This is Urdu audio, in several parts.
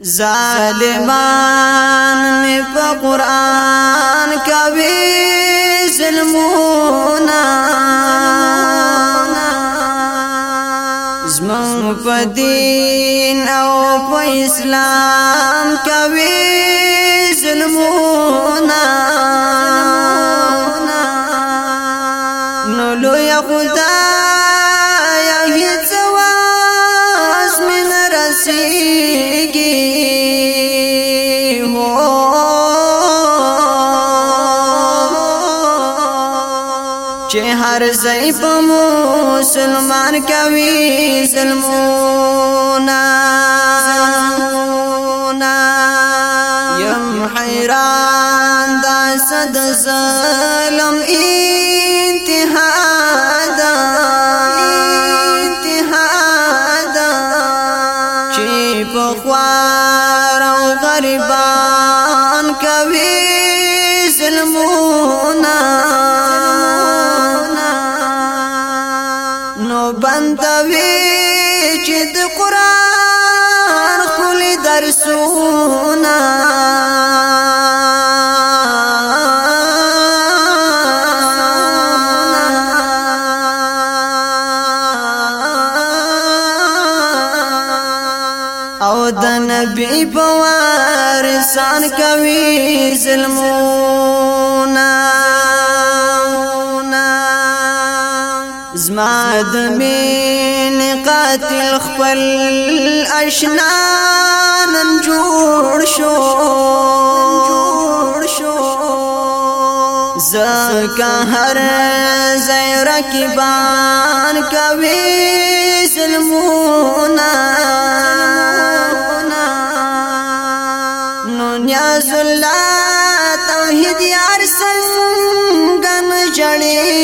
ظالمان میں پا قرآن کا بھی ظلمونا زمان پا دین او پا اسلام کا بھی ظلمونا نولو یا خدا یا ہیچ واس من رسیگی چه هر زی په مسلمان کوي ظلمونا یم حیران دا صد ظلم انتها دا انتها دا۔ چی په خوار او غریبان کوي نو بندوي چې د قران خپل درسونه. او د نبی په وارسان کوي ظلمونه زما د مين قاتل خپل اشنا نن جوړ شو. جوړ زکه هر زیر کی بان کوي ظلمونا نو نیاز الله توحید یار څنګه جړې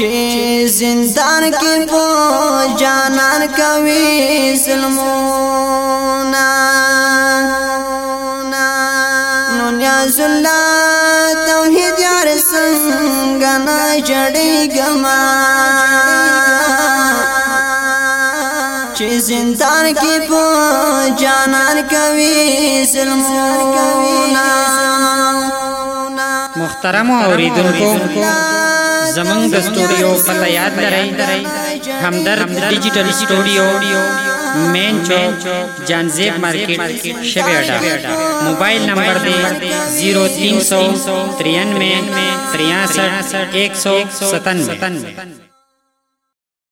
چې زندان کې په جانان کوي ظلمونا. نو نیاز الله توحید یار څنګه نه جړې ګما چې زندان کې په جانان کوي ظلمونا. محترم اوریدونکو زمنګ د سټوډیو پته یاد لرئ، همدرد ډیجیټل سټوډیو مین چوک جانزیب مارکیټ شبی اڈا. موبایل نمبر دی 0393 63 197